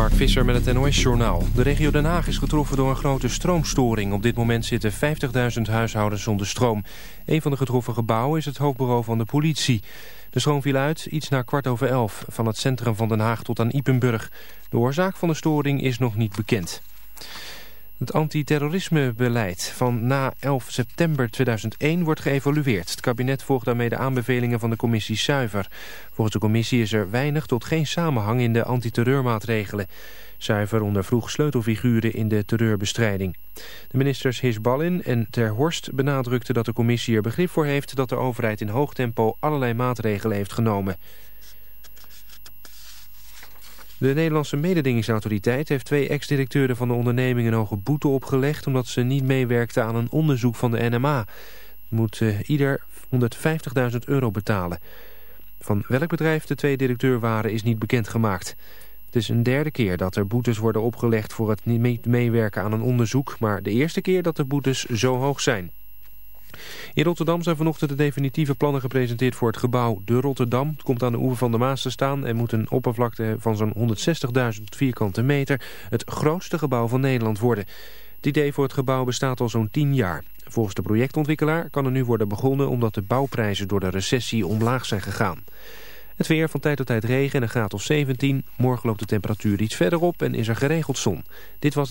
Mark Visser met het NOS-journaal. De regio Den Haag is getroffen door een grote stroomstoring. Op dit moment zitten 50.000 huishoudens zonder stroom. Een van de getroffen gebouwen is het hoofdbureau van de politie. De stroom viel uit iets na kwart over elf... van het centrum van Den Haag tot aan Ipenburg. De oorzaak van de storing is nog niet bekend. Het antiterrorismebeleid van na 11 september 2001 wordt geëvalueerd. Het kabinet volgt daarmee de aanbevelingen van de commissie Zuiver. Volgens de commissie is er weinig tot geen samenhang in de antiterreurmaatregelen. Zuiver ondervroeg sleutelfiguren in de terreurbestrijding. De ministers Hisballin en Ter Horst benadrukten dat de commissie er begrip voor heeft... dat de overheid in hoog tempo allerlei maatregelen heeft genomen. De Nederlandse mededingingsautoriteit heeft twee ex-directeuren van de onderneming een hoge boete opgelegd omdat ze niet meewerkten aan een onderzoek van de NMA. Moet uh, ieder 150.000 euro betalen. Van welk bedrijf de twee directeur waren is niet bekendgemaakt. Het is een derde keer dat er boetes worden opgelegd voor het niet meewerken aan een onderzoek, maar de eerste keer dat de boetes zo hoog zijn. In Rotterdam zijn vanochtend de definitieve plannen gepresenteerd voor het gebouw De Rotterdam. Het komt aan de oever van de Maas te staan en moet een oppervlakte van zo'n 160.000 vierkante meter het grootste gebouw van Nederland worden. Het idee voor het gebouw bestaat al zo'n 10 jaar. Volgens de projectontwikkelaar kan er nu worden begonnen omdat de bouwprijzen door de recessie omlaag zijn gegaan. Het weer van tijd tot tijd regen en een graad of 17. Morgen loopt de temperatuur iets verder op en is er geregeld zon. Dit was...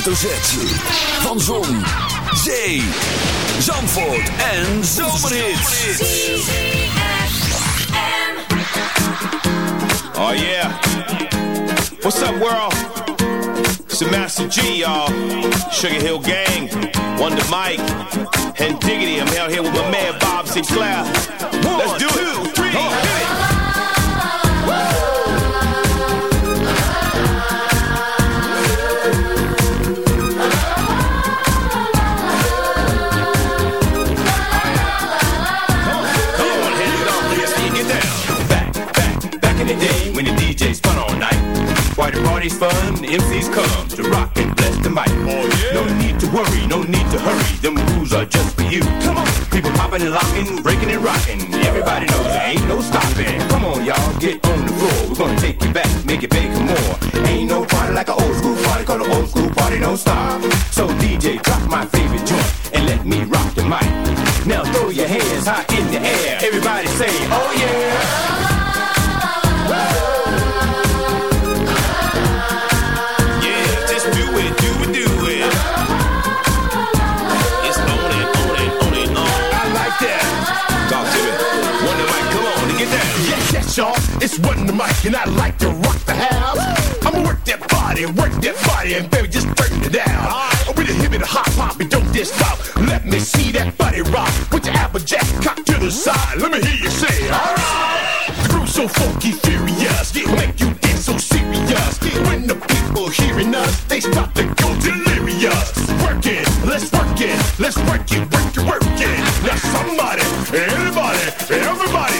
Hoofdletter Z. Van Zon, Zee, Zandvoort en Zomerhits. Oh yeah. What's up world? It's the Master G, y'all. Sugar Hill Gang, Wonder Mike, and Diggity. I'm out here with my man Bob Sinclair. Let's do it. Two, three, hit it. Fun, the MCs come to rock and bless the mic. Oh, yeah. No need to worry, no need to hurry, them rules are just for you. Come on, people popping and locking, breaking and rocking. Everybody knows there ain't no stopping. Come on, y'all, get on the floor. We're gonna take you back, make it big more. Ain't no party like an old school party, call an old school party, don't stop. So DJ, drop my favorite joint and let me rock the mic. Now throw your hands high the mic, and I like to rock the house. I'ma work that body, work that body, and baby, just turn it down. Right. With a hip and a hop hop, and don't diss stop. Let me see that body rock. Put your applejack cock to the side. Let me hear you say, alright. The groove's so funky, furious, it make you dance so serious. When the people hearing us, they start to go delirious. Work it, let's work it, let's work it, work it, work it. Now somebody, anybody, everybody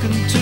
talking to